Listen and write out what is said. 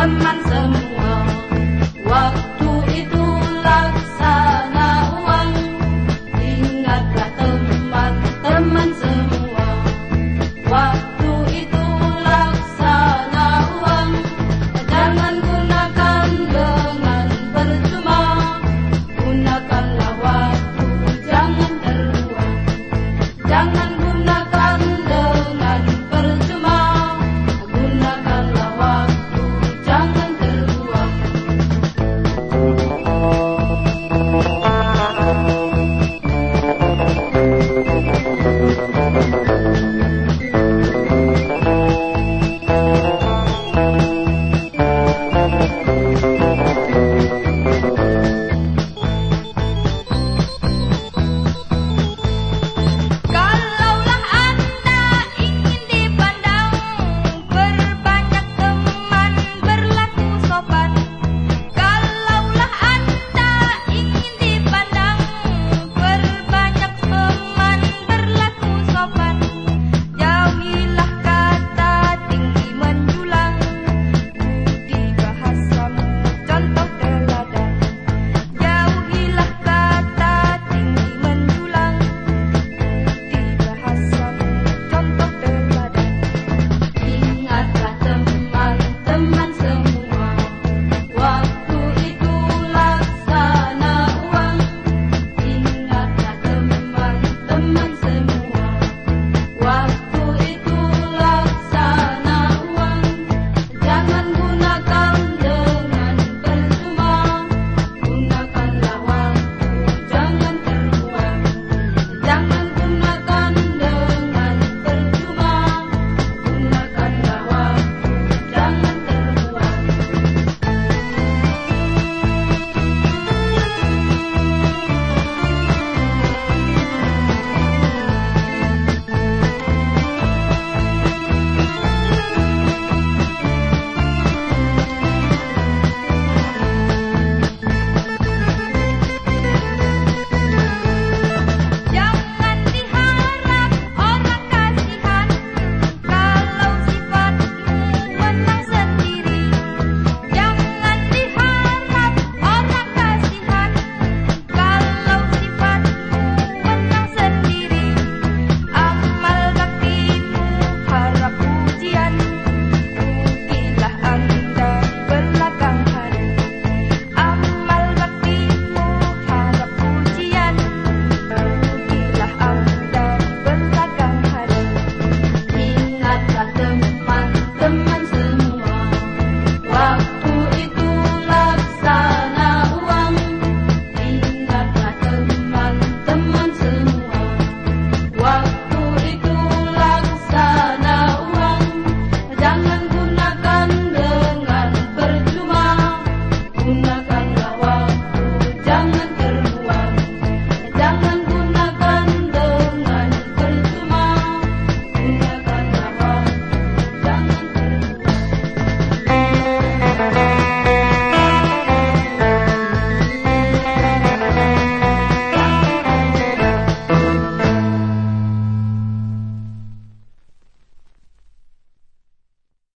teman semua